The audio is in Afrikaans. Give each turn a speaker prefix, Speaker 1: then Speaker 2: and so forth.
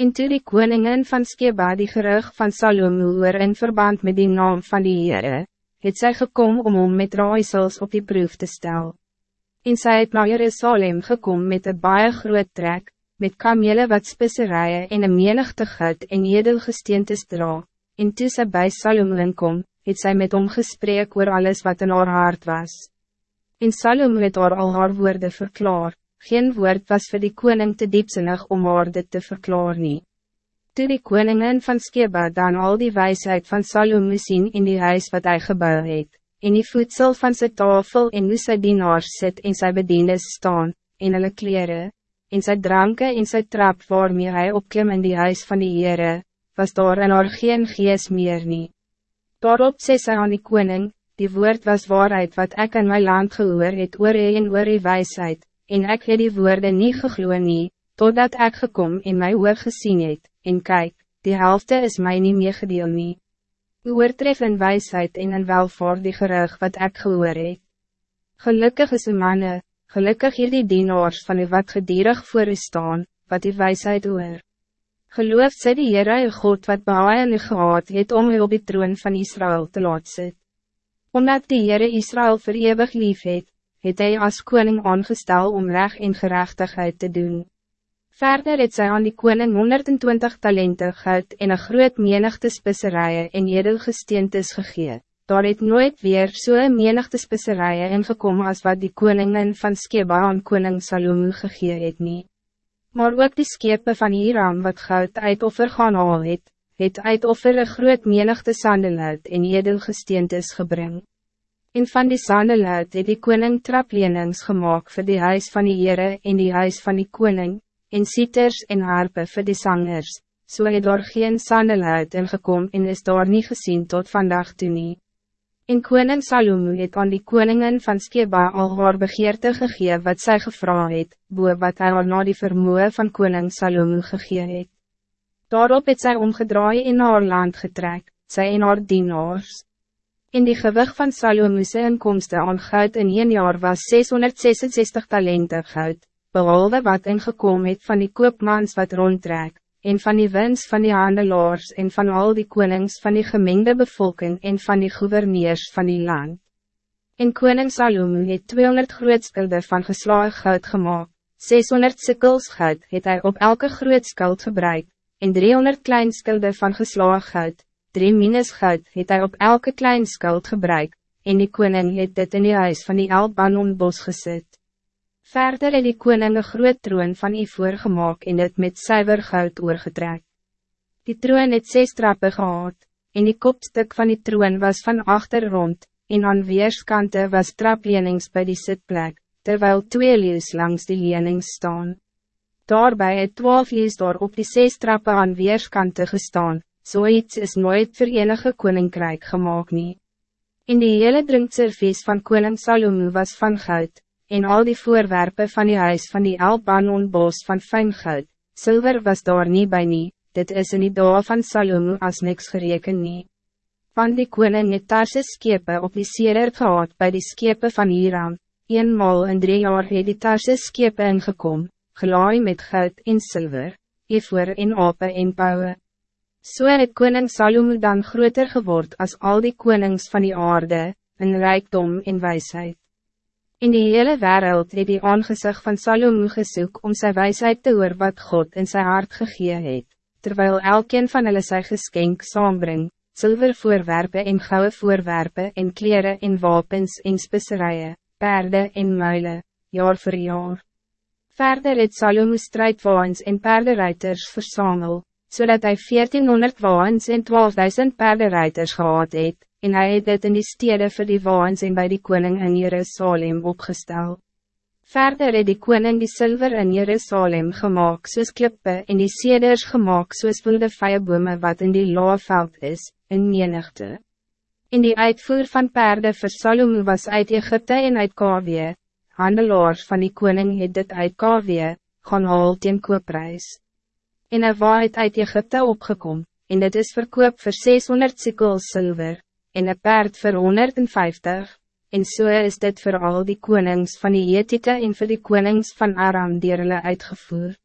Speaker 1: En toe die koningin van Skeba die gerug van Salomo oor in verband met die naam van die Heere, het sy gekom om hom met raaisels op die proef te stellen. En sy het na Jerusalem gekom met een baie groot trek, met kamele wat spisserijen en een menigte gut en edelgesteentes dra, en toe sy by Salomon kom, het sy met hom gesprek oor alles wat in haar hart was. En Salomon het haar al haar woorde verklaar, geen woord was voor die koning te diepzinnig om haar dit te verklaar nie. Toe die koningin van Skeba dan al die wijsheid van Salome sien in die huis wat hij gebouw het, en die voedsel van zijn tafel en hoe sy dienaars sit en sy bedienis staan, en hulle kleren, en sy dranke en sy trap waarmee hij opklim in die huis van die Heere, was daar in haar geen gees meer nie. Daarop sê sy aan die koning, die woord was waarheid wat ik in mijn land gehoor het oor en oor die wijsheid, en ik het die woorden niet gegloe nie, totdat ik gekom en my oor gesien het, en kijk, die helft is mij niet meer gedeel nie. U oortref in wijsheid en in welvaart die gerug wat ik gehoor het. Gelukkig is uw manne, gelukkig hier die dienaars van u wat gedierig voor u staan, wat die wijsheid oor. Geloof sy die Heere u God wat behaai in u gehad het om u op die troon van Israël te laat sit. Omdat die Heere Israël verewig lief het, het hy as koning aangestel om recht en gerechtigheid te doen. Verder het sy aan die koning 120 talenten goud en een groot menigte spisserijen en edelgesteentes gegee. Daar het nooit weer so een menigte spisserijen ingekom as wat die koningin van Skeba aan koning Salomo gegee het nie. Maar ook die skepe van Hiram wat goud uit offer gaan haal het, het uit offer een groot menigte sandelhout en edelgesteentes gebring. En van die sandelhout het die koning traplenings gemaakt voor die huis van die Heere en die huis van die koning, en sieters en harpe voor die zangers, so het daar geen sandelhout ingekom en is daar niet gezien tot vandaag toe nie. En koning Salomo het aan die koningin van Skeba al haar begeerte gegee wat zij gevra het, boe wat hy al na die vermoe van koning Salomo gegee het. Daarop het sy omgedraai in haar land getrek, sy en haar dienaars. In die gewicht van Salomo's inkomsten aan goud in een jaar was 666 talenten goud, behalve wat ingekom het van die koopmans wat rondtrek, en van die winst van die handelaars en van al die konings van die gemengde bevolking en van die gouverneurs van die land. En koning Salomo het 200 grootskulde van geslaag goud gemaakt, 600 sikkels goud het hij op elke grootskuld gebruik, en 300 kleinskulde van geslaag goud, drie minus goud het hij op elke klein skuld gebruik, en die koning het dit in die huis van die Albanon bos gezet. Verder het die koning een groot troon van ivoor gemaakt en het met zuiver goud oorgetrek. Die troon het zes trappen gehad, en die kopstuk van die troon was van achter rond, en aan weerskante was traplenings bij die sitplek, terwijl twee leeuws langs die lenings staan. Daarbij het twaalf leeuws daar op die zes trappen aan weerskante gestaan, Zoiets so is nooit voor enige koninkrijk gemaakt nie. In die hele drinkservies van koning Salomo was van goud, en al die voorwerpen van die huis van die Albanon bos van fijn goud, zilver was daar niet bij nie, dit is in die dag van Salomo als niks gereken nie. Van die koning het Tarse skepe op die seder gehad bij die skepe van Hiram, eenmaal in drie jaar het die Tarse skepe ingekom, gelaai met goud en zilver, evoer en ape en pauwe. So het koning Salomo dan groter geword als al die konings van die aarde, in rijkdom en wijsheid. In die hele wereld het die aangezicht van Salomo gesoek om zijn wijsheid te hoor wat God in zijn hart gegee het, terwijl elkeen van hulle sy geskenk saambring, zilver voorwerpen en gouden voorwerpen en kleren en wapens en spisserijen, paarden en muilen, jaar voor jaar. Verder het Salomo strijdwaans en paardenruiters verzameld zodat hij 1400 waans en 12.000 paardenrijders gehad het, en hij het dit in die stede vir die waans en by die koning in Jerusalem opgestel. Verder het die koning die zilver in Jerusalem gemaakt soos klippe en die seders gemaakt soos wilde vijabome wat in die laaveld is, in menigte. In die uitvoer van paarden vir Salome was uit Egypte en uit Kavie, handelaars van die koning het dit uit Kavie, gaan haal teen koopprijs en een waait uit Egypte opgekom, en dit is verkoop voor 600 sikkel zilver, en een paard voor 150, en so is dit voor al die konings van die Jetite en voor die konings van Aram die hulle uitgevoerd.